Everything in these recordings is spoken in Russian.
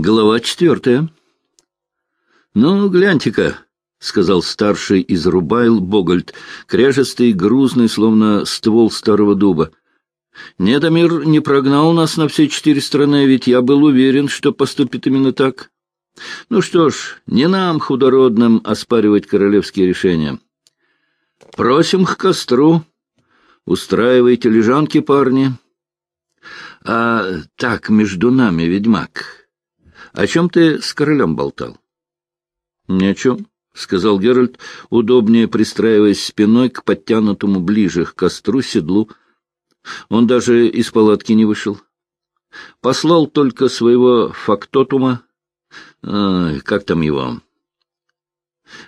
Глава четвертая. «Ну, гляньте-ка», — сказал старший из Рубайл Богольд, кряжестый, грузный, словно ствол старого дуба. «Недомир не прогнал нас на все четыре страны, ведь я был уверен, что поступит именно так. Ну что ж, не нам, худородным, оспаривать королевские решения. Просим к костру. Устраивайте лежанки, парни. А так, между нами, ведьмак...» О чем ты с королем болтал? — Ни о чем, — сказал Геральт, удобнее пристраиваясь спиной к подтянутому ближе к костру седлу. Он даже из палатки не вышел. Послал только своего фактотума, э, как там его,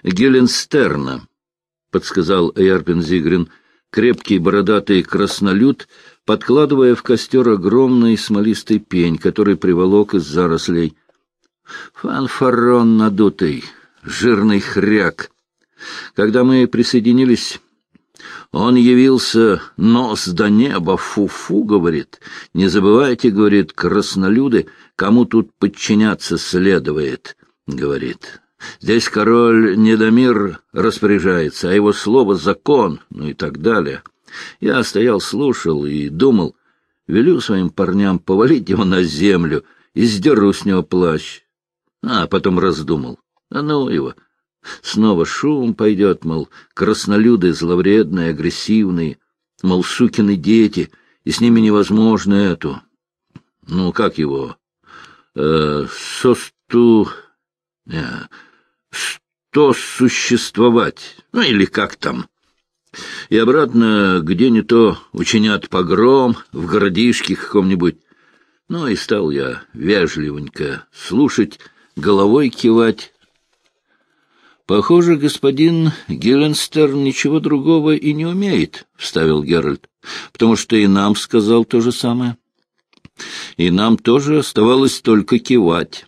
Геленстерна, — подсказал Эйарбен Зигрин, крепкий бородатый краснолюд, подкладывая в костер огромный смолистый пень, который приволок из зарослей. Фанфарон надутый, жирный хряк. Когда мы присоединились, он явился нос до неба, фу-фу, говорит. Не забывайте, говорит, краснолюды, кому тут подчиняться следует, говорит. Здесь король Недомир распоряжается, а его слово — закон, ну и так далее. Я стоял, слушал и думал, велю своим парням повалить его на землю и сдеру с него плащ. А потом раздумал. А ну его. Снова шум пойдет, мол, краснолюды зловредные, агрессивные, мол, сукины дети, и с ними невозможно эту. Ну, как его? Э, состу... Э, что существовать? Ну, или как там? И обратно, где не то, учинят погром в городишке каком-нибудь. Ну, и стал я вежливенько слушать головой кивать. «Похоже, господин Геленстер ничего другого и не умеет», — вставил Геральт, — «потому что и нам сказал то же самое. И нам тоже оставалось только кивать».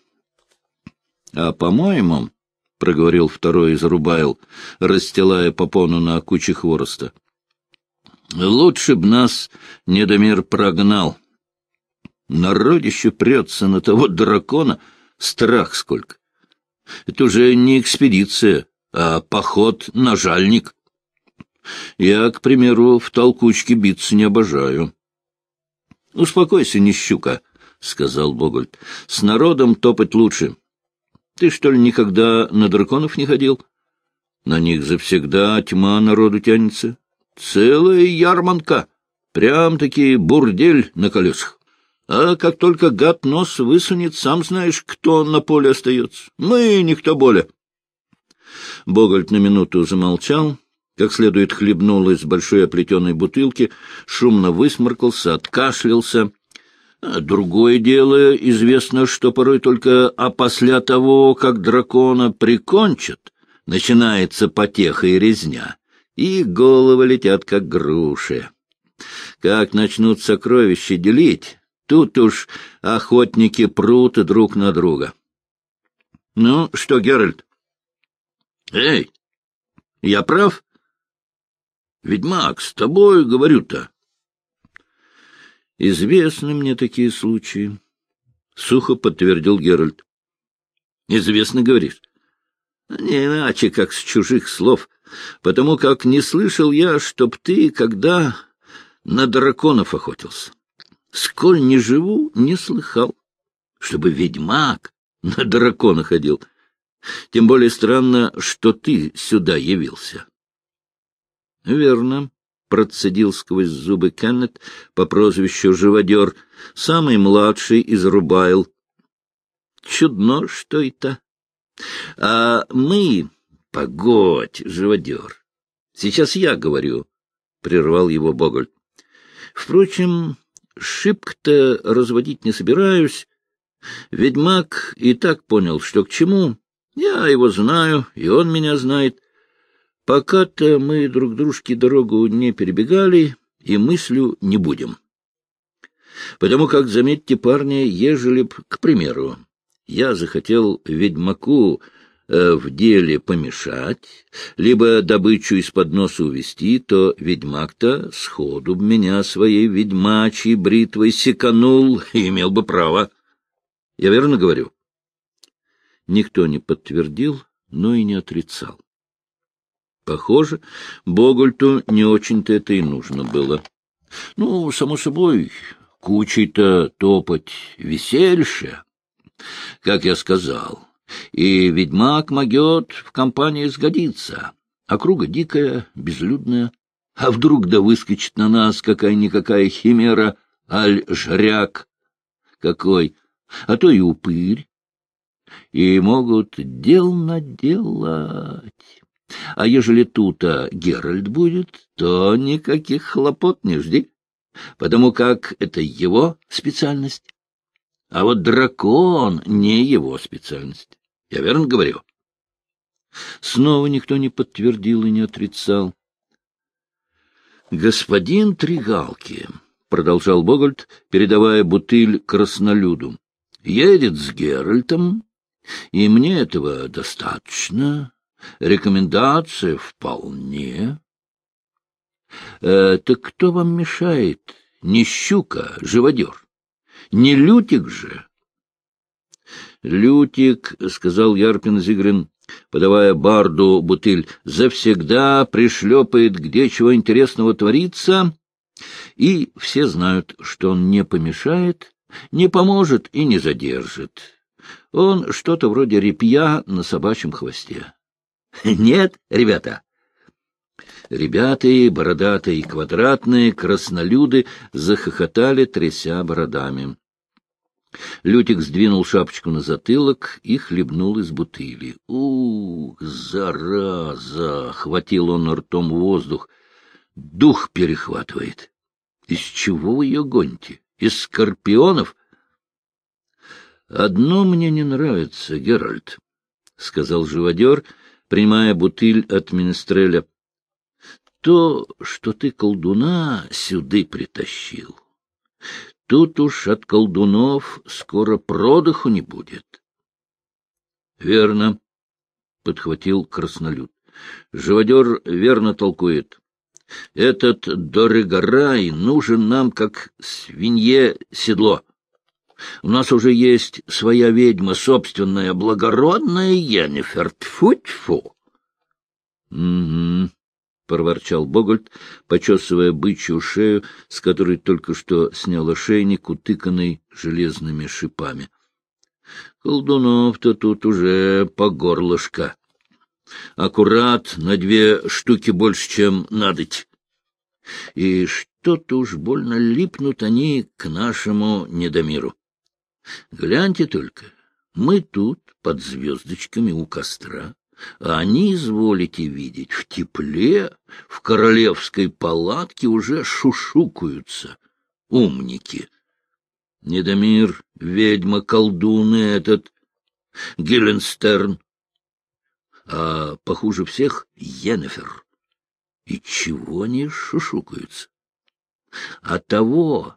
«А, по-моему, — проговорил второй из Рубайл, расстилая попону на куче хвороста, — лучше б нас Недомир прогнал. Народище прется на того дракона — Страх сколько! Это уже не экспедиция, а поход на жальник. Я, к примеру, в толкучке биться не обожаю. — Успокойся, нищука, — сказал Богольд. — С народом топать лучше. Ты, что ли, никогда на драконов не ходил? На них завсегда тьма народу тянется. Целая ярманка, прям-таки бурдель на колесах. А как только гад нос высунет, сам знаешь, кто на поле остается. Мы никто более. Богольд на минуту замолчал, как следует хлебнул из большой оплетенной бутылки, шумно высморкался, откашлялся. А другое дело, известно, что порой только а после того, как дракона прикончат, начинается потеха и резня, и головы летят, как груши. Как начнут сокровища делить, Тут уж охотники прут друг на друга. — Ну, что, Геральт? — Эй, я прав? — Ведьмак, с тобой говорю-то. — Известны мне такие случаи, — сухо подтвердил Геральт. — Известно, говоришь? — Не иначе, как с чужих слов, потому как не слышал я, чтоб ты, когда на драконов охотился. Сколь не живу, не слыхал, чтобы ведьмак на дракона ходил. Тем более странно, что ты сюда явился. — Верно, — процедил сквозь зубы Кеннет по прозвищу Живодер, самый младший из Рубайл. — Чудно, что это. — А мы... — Погодь, Живодер. Сейчас я говорю, — прервал его Богольд. — Впрочем, шибко-то разводить не собираюсь. Ведьмак и так понял, что к чему. Я его знаю, и он меня знает. Пока-то мы друг дружке дорогу не перебегали и мыслю не будем. Потому как, заметьте, парни, ежели б, к примеру, я захотел ведьмаку в деле помешать, либо добычу из-под носа увести, то ведьмак-то сходу б меня своей ведьмачьей бритвой секанул и имел бы право. Я верно говорю? Никто не подтвердил, но и не отрицал. Похоже, Богольту не очень-то это и нужно было. Ну, само собой, кучей-то топать весельше, как я сказал. И ведьмак могет в компании сгодиться. Округа дикая, безлюдная. А вдруг да выскочит на нас какая-никакая химера, аль-жряк какой, а то и упырь. И могут дел наделать. А ежели тут-то Геральт будет, то никаких хлопот не жди, потому как это его специальность. А вот дракон не его специальность. Я верно говорю? Снова никто не подтвердил и не отрицал. Господин Тригалки, — продолжал Богольд, передавая бутыль краснолюду, — едет с Геральтом, и мне этого достаточно. Рекомендация вполне. Э, так кто вам мешает? Не щука, живодер. Не Лютик же. Лютик, — сказал Ярпин Зигрин, подавая барду бутыль, — завсегда пришлепает, где чего интересного творится, и все знают, что он не помешает, не поможет и не задержит. Он что-то вроде репья на собачьем хвосте. Нет, ребята. И бородатые, квадратные, краснолюды захохотали, тряся бородами. Лютик сдвинул шапочку на затылок и хлебнул из бутыли. «Ух, зараза!» — хватил он ртом воздух. «Дух перехватывает. Из чего вы ее гоните? Из скорпионов?» «Одно мне не нравится, Геральт», — сказал живодер, принимая бутыль от Менестреля. «То, что ты колдуна сюды притащил». Тут уж от колдунов скоро продыху не будет. — Верно, — подхватил краснолюд. Живодер верно толкует. Этот Дорыгорай нужен нам, как свинье седло. У нас уже есть своя ведьма, собственная, благородная Енифер. Тьфу-тьфу. — Угу, — проворчал Богольд, почесывая бычью шею, с которой только что снял ошейник, утыканный железными шипами. — Колдунов-то тут уже по горлышко. Аккурат на две штуки больше, чем надоть. И что-то уж больно липнут они к нашему недомиру. Гляньте только, мы тут под звездочками у костра а они, изволите видеть, в тепле, в королевской палатке уже шушукаются. Умники. Недомир, ведьма, колдун этот, Геленстерн. А похуже всех — Йеннефер. И чего они шушукаются? А того,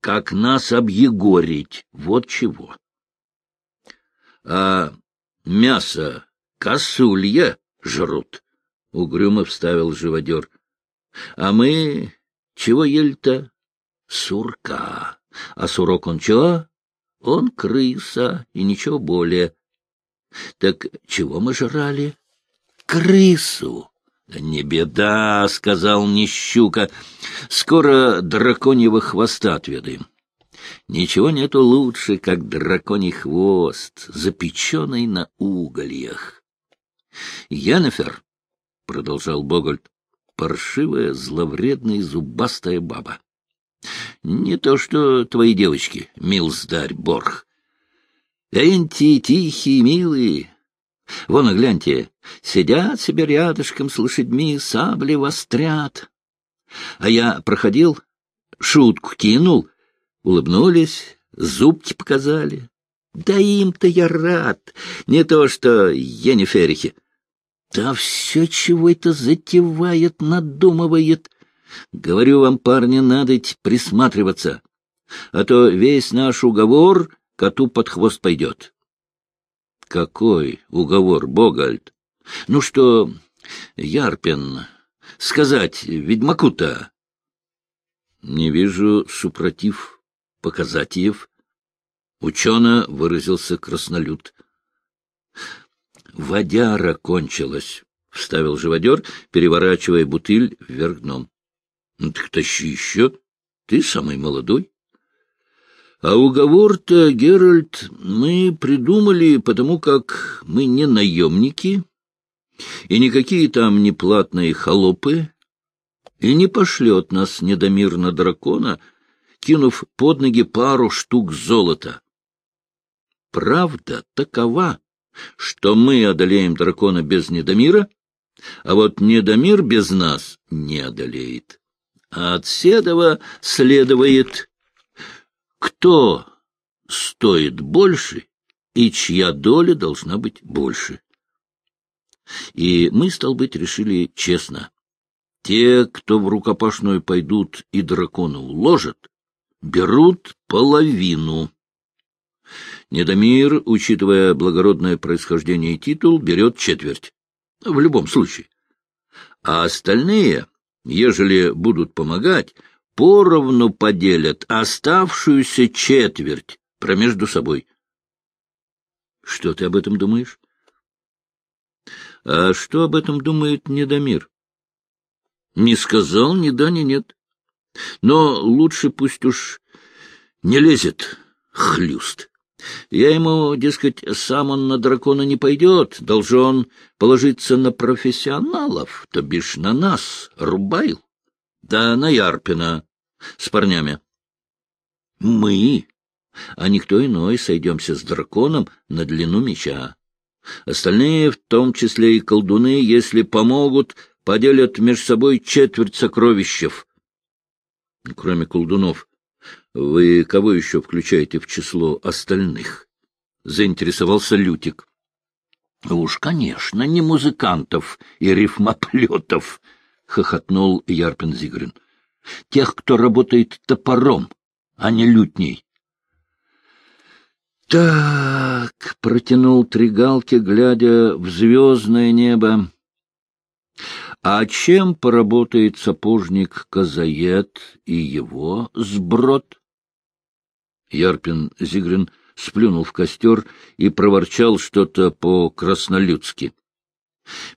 как нас объегорить, вот чего. А мясо косулья жрут, — угрюмо вставил живодер. — А мы чего ели-то? Сурка. А сурок он чего? Он крыса и ничего более. Так чего мы жрали? Крысу. — Не беда, — сказал Нищука. — Скоро драконьего хвоста отведаем. Ничего нету лучше, как драконий хвост, запеченный на угольях. — Янефер, — продолжал Богольд, — паршивая, зловредная, зубастая баба. Не то что твои девочки, милздарь Борх. Энти тихие, милые. Вон, гляньте, сидят себе рядышком с лошадьми, сабли вострят. А я проходил, шутку кинул, улыбнулись, зубки показали. Да им-то я рад, не то что Ениферихе. Да все чего это затевает, надумывает. Говорю вам, парни, надо присматриваться, а то весь наш уговор коту под хвост пойдет. Какой уговор, Богальд? Ну что, Ярпин, сказать ведьмаку-то? Не вижу супротив показатиев. Учено выразился краснолюд. — Водяра кончилась, — вставил живодер, переворачивая бутыль вверх дном. Ну, — Так тащи еще. Ты самый молодой. А уговор-то, Геральт, мы придумали, потому как мы не наемники и никакие там не платные холопы, и не пошлет нас недомир на дракона, кинув под ноги пару штук золота. Правда такова, что мы одолеем дракона без Недомира, а вот Недомир без нас не одолеет. А от Седова следует, кто стоит больше и чья доля должна быть больше. И мы, стал быть, решили честно. Те, кто в рукопашную пойдут и дракона уложат, берут половину. Недомир, учитывая благородное происхождение и титул, берет четверть. В любом случае. А остальные, ежели будут помогать, поровну поделят оставшуюся четверть промежду собой. Что ты об этом думаешь? А что об этом думает Недомир? Не сказал ни да, ни нет. Но лучше пусть уж не лезет хлюст. Я ему, дескать, сам он на дракона не пойдет, должен положиться на профессионалов, то бишь на нас, Рубайл, да на Ярпина с парнями. Мы, а никто иной, сойдемся с драконом на длину меча. Остальные, в том числе и колдуны, если помогут, поделят между собой четверть сокровищев. Кроме колдунов, вы кого еще включаете в число остальных? Заинтересовался Лютик. Уж, конечно, не музыкантов и рифмоплетов, хохотнул Ярпин Зигрин. Тех, кто работает топором, а не лютней. Так, протянул Тригалки, глядя в звездное небо. А чем поработает сапожник Казаед и его сброд? Ярпин Зигрин сплюнул в костер и проворчал что-то по-краснолюдски.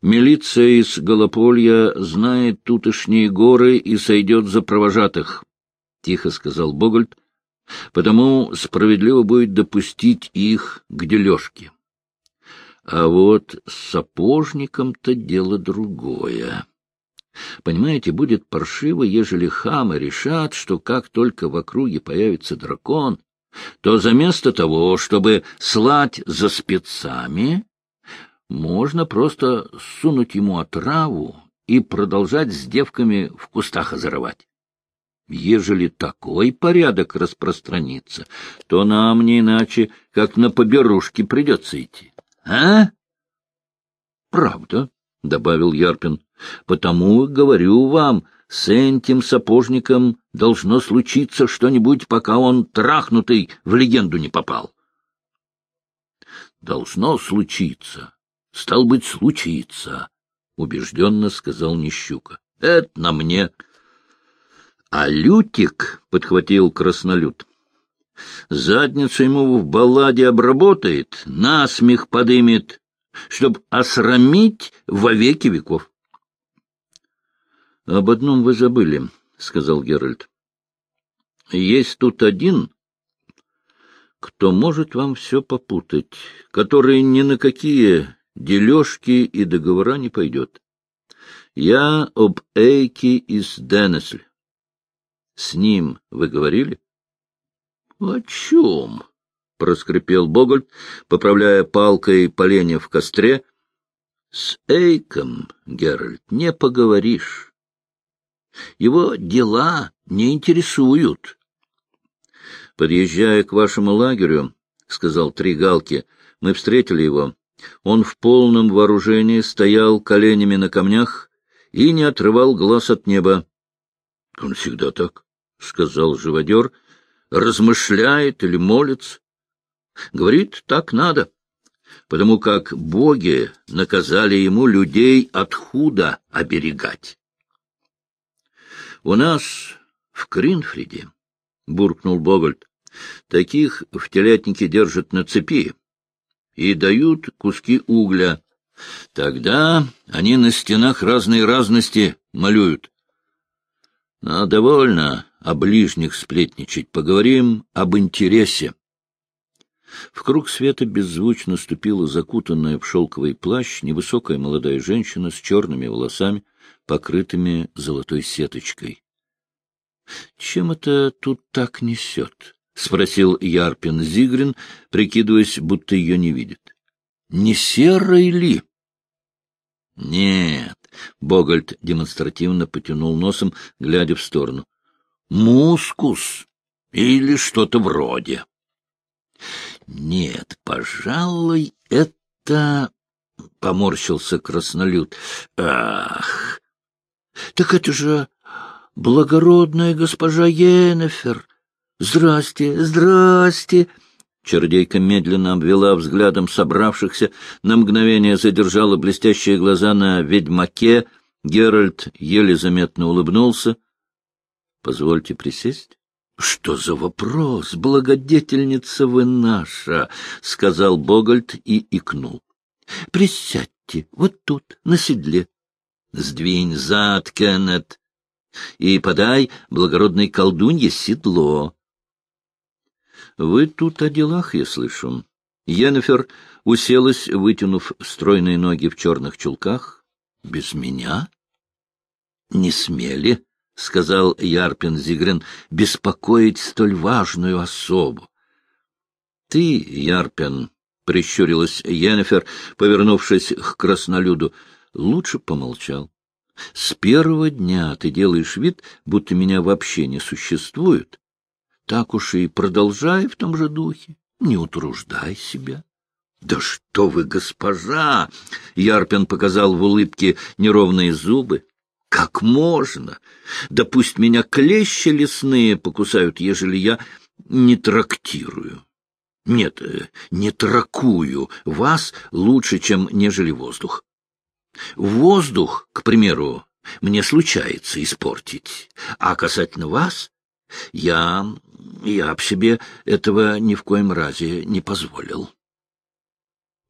Милиция из Голополья знает тутошние горы и сойдет за провожатых, — тихо сказал Богольд, — потому справедливо будет допустить их к дележке. А вот с сапожником-то дело другое. Понимаете, будет паршиво, ежели хамы решат, что как только в округе появится дракон, то заместо того, чтобы слать за спецами, можно просто сунуть ему отраву и продолжать с девками в кустах озоровать. Ежели такой порядок распространится, то нам не иначе, как на поберушки придется идти. А? — Правда, — добавил Ярпин. — Потому говорю вам, с этим сапожником должно случиться что-нибудь, пока он трахнутый в легенду не попал. — Должно случиться, Стал быть, случится, — убежденно сказал Нищука. — Это на мне. — А Лютик, — подхватил краснолют, — задницу ему в балладе обработает, насмех подымет, чтоб осрамить во веки веков. — Об одном вы забыли, — сказал Геральт. — Есть тут один, кто может вам все попутать, который ни на какие дележки и договора не пойдет. Я об Эйке из Денесль. С ним вы говорили? — О чем? — проскрипел Богольд, поправляя палкой поленья в костре. — С Эйком, Геральт, не поговоришь. Его дела не интересуют. — Подъезжая к вашему лагерю, — сказал Тригалки, — мы встретили его. Он в полном вооружении стоял коленями на камнях и не отрывал глаз от неба. — Он всегда так, — сказал живодер, — размышляет или молится. Говорит, так надо, потому как боги наказали ему людей от худа оберегать. — У нас в Кринфриде, — буркнул Богольд, — таких в телятнике держат на цепи и дают куски угля. Тогда они на стенах разные разности малюют. Но довольно о ближних сплетничать. Поговорим об интересе. В круг света беззвучно ступила закутанная в шелковый плащ невысокая молодая женщина с черными волосами, покрытыми золотой сеточкой. — Чем это тут так несет? — спросил Ярпин Зигрин, прикидываясь, будто ее не видит. — Не серый ли? — Нет, — Богольд демонстративно потянул носом, глядя в сторону. — Мускус или что-то вроде. — Нет, пожалуй, это... — поморщился краснолюд. — Ах! — Так это же благородная госпожа Йеннефер! Здрасте, здрасте! Чердейка медленно обвела взглядом собравшихся, на мгновение задержала блестящие глаза на ведьмаке. Геральт еле заметно улыбнулся. — Позвольте присесть. — Что за вопрос, благодетельница вы наша? — сказал Богольд и икнул. — Присядьте, вот тут, на седле. — Сдвинь зад, Кеннет, и подай благородной колдунье седло. Вы тут о делах, я слышу. Йеннефер уселась, вытянув стройные ноги в черных чулках. — Без меня? — Не смели, — сказал Ярпин Зигрен, — беспокоить столь важную особу. — Ты, Ярпин, — прищурилась Йеннефер, повернувшись к краснолюду, — лучше помолчал. С первого дня ты делаешь вид, будто меня вообще не существует, так уж и продолжай в том же духе, не утруждай себя. — Да что вы, госпожа! — Ярпин показал в улыбке неровные зубы. — Как можно? Да пусть меня клещи лесные покусают, ежели я не трактирую. Нет, э, не тракую вас лучше, чем нежели воздух. Воздух, к примеру, мне случается испортить, а касательно вас я я б себе этого ни в коем разе не позволил.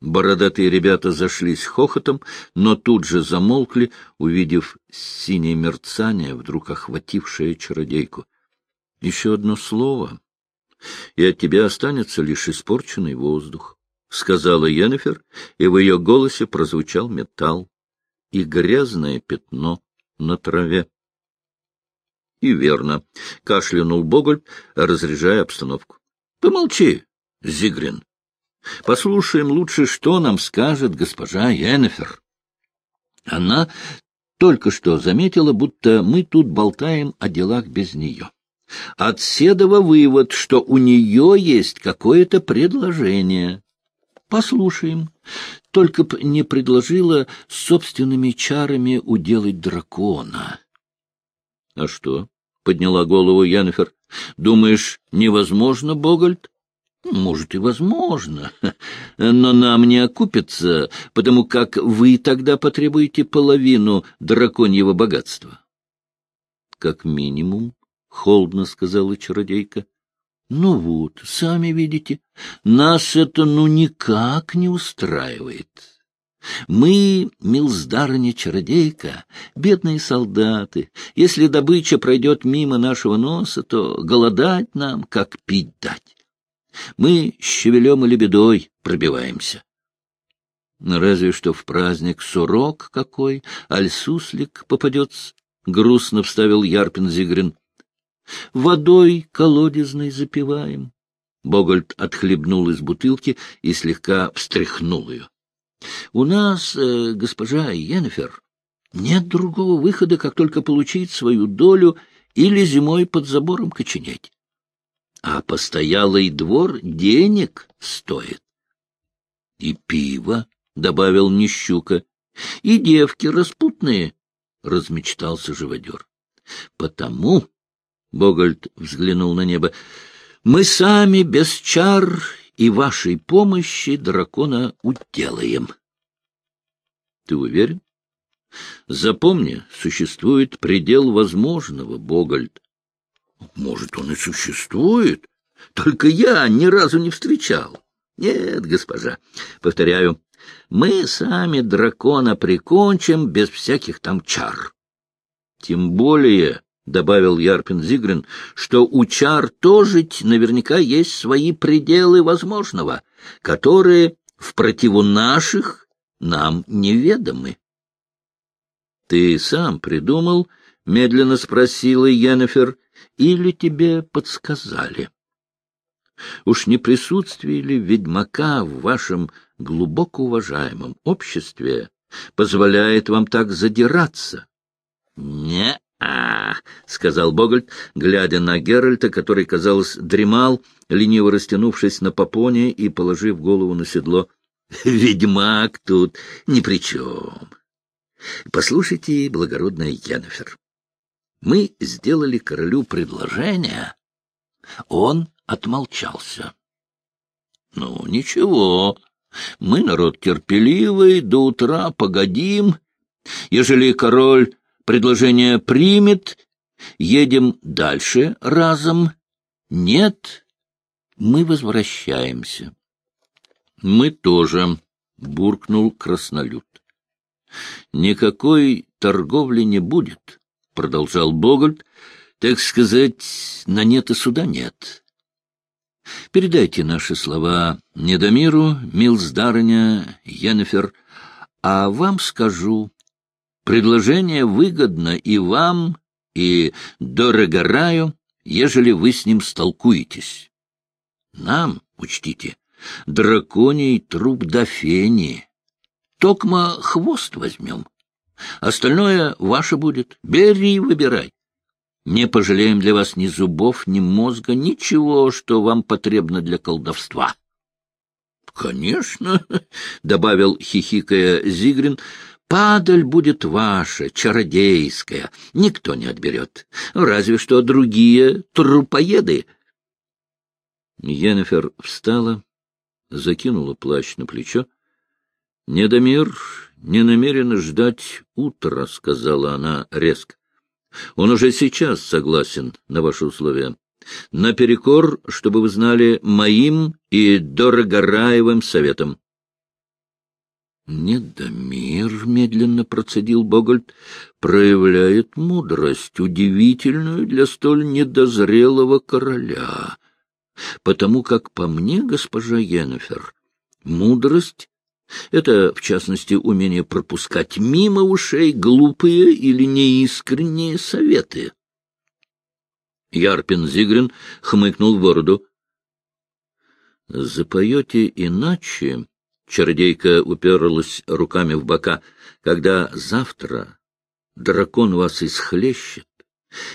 Бородатые ребята зашлись хохотом, но тут же замолкли, увидев синее мерцание, вдруг охватившее чародейку. — Еще одно слово, и от тебя останется лишь испорченный воздух, — сказала Йеннефер, и в ее голосе прозвучал металл и грязное пятно на траве. И верно, — кашлянул Боголь, разряжая обстановку. — Помолчи, Зигрин. Послушаем лучше, что нам скажет госпожа Йеннефер. Она только что заметила, будто мы тут болтаем о делах без нее. От Седова вывод, что у нее есть какое-то предложение. Послушаем. Только б не предложила собственными чарами уделать дракона. — А что? — подняла голову Янфер. — Думаешь, невозможно, Богольд? — Может, и возможно, но нам не окупится, потому как вы тогда потребуете половину драконьего богатства. — Как минимум, — холодно сказала чародейка. — Ну вот, сами видите, нас это ну никак не устраивает. Мы, милздарня-чародейка, бедные солдаты. Если добыча пройдет мимо нашего носа, то голодать нам, как пить дать. Мы щавелем и лебедой пробиваемся. Разве что в праздник сурок какой, аль суслик попадется, — грустно вставил Ярпин Зигрин. Водой колодезной запиваем. Богольд отхлебнул из бутылки и слегка встряхнул ее. У нас, э, госпожа Йеннефер, нет другого выхода, как только получить свою долю или зимой под забором коченеть. А постоялый двор денег стоит. — И пиво, — добавил Нищука, — и девки распутные, — размечтался живодер. — Потому, — Богольд взглянул на небо, — мы сами без чар и вашей помощи дракона уделаем. Ты уверен? Запомни, существует предел возможного, Богольд. Может, он и существует, только я ни разу не встречал. Нет, госпожа, повторяю, мы сами дракона прикончим без всяких там чар. Тем более, — добавил Ярпин Зигрин, — что у чар тоже наверняка есть свои пределы возможного, которые в противу наших нам неведомы. — Ты сам придумал? — медленно спросила Йеннефер. — Или тебе подсказали? Уж не присутствие ли ведьмака в вашем глубоко уважаемом обществе позволяет вам так задираться? — Не-а, — сказал Богольд, глядя на Геральта, который, казалось, дремал, лениво растянувшись на попоне и положив голову на седло. — Ведьмак тут ни при чем. Послушайте, благородная Йеннефер, мы сделали королю предложение. Он отмолчался. — Ну, ничего, мы народ терпеливый, до утра погодим. Ежели король предложение примет, едем дальше разом. Нет, мы возвращаемся. — Мы тоже, — буркнул краснолюд. — Никакой торговли не будет, — продолжал Богольд. — Так сказать, на нет и суда нет. Передайте наши слова Недомиру, Милсдарыня, Йеннефер, а вам скажу, предложение выгодно и вам, и Дорогораю, ежели вы с ним столкуетесь. Нам, учтите, драконий труп до фени. Токма хвост возьмем. Остальное ваше будет. Бери и выбирай. Не пожалеем для вас ни зубов, ни мозга, ничего, что вам потребно для колдовства. — Конечно, — добавил, хихикая Зигрин, — падаль будет ваша, чародейская, никто не отберет, разве что другие трупоеды. Йеннефер встала, закинула плащ на плечо. — Недомир не намерена ждать утра, — сказала она резко. Он уже сейчас согласен на ваши условия. Наперекор, чтобы вы знали, моим и Дорогораевым советом. Недомир, — медленно процедил Богольд, — проявляет мудрость, удивительную для столь недозрелого короля. Потому как, по мне, госпожа Йеннефер, мудрость это, в частности, умение пропускать мимо ушей глупые или неискренние советы. Ярпин Зигрин хмыкнул в бороду. — Запоете иначе, — чародейка уперлась руками в бока, — когда завтра дракон вас исхлещет,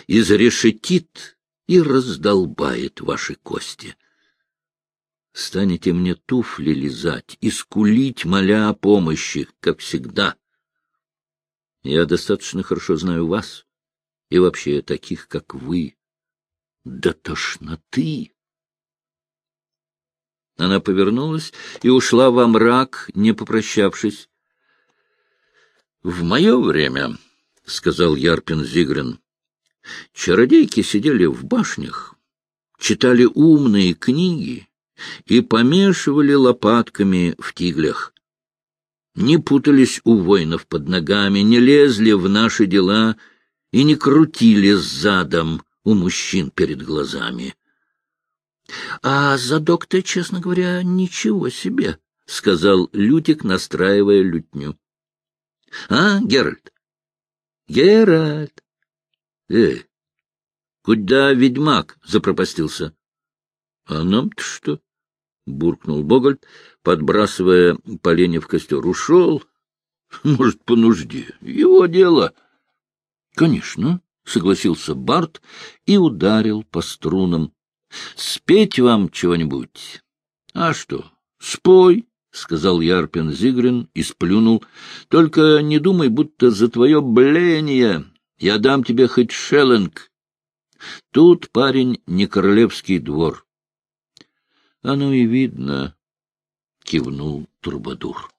изрешетит и раздолбает ваши кости. — станете мне туфли лизать и скулить, моля о помощи, как всегда. Я достаточно хорошо знаю вас и вообще таких, как вы. До тошноты! Она повернулась и ушла во мрак, не попрощавшись. — В мое время, — сказал Ярпин Зигрин, — чародейки сидели в башнях, читали умные книги и помешивали лопатками в тиглях. Не путались у воинов под ногами, не лезли в наши дела и не крутили задом у мужчин перед глазами. — А задок-то, честно говоря, ничего себе, — сказал Лютик, настраивая лютню. — А, Геральт? — Геральт! — Эй, куда ведьмак запропастился? — А нам-то что? — буркнул Богольд, подбрасывая поленья в костер. — Ушел? Может, по нужде. Его дело. — Конечно, — согласился Барт и ударил по струнам. — Спеть вам чего-нибудь? — А что, спой, — сказал Ярпин Зигрин и сплюнул. — Только не думай, будто за твое бление я дам тебе хоть шеллинг. Тут, парень, не королевский двор. — Оно и видно, — кивнул Турбадур.